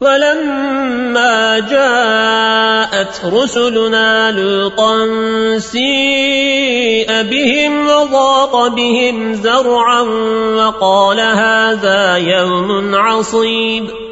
ولما جاءت رسلنا لوطا سيء بهم وضاق بهم زرعا وقال هذا يوم عصيب.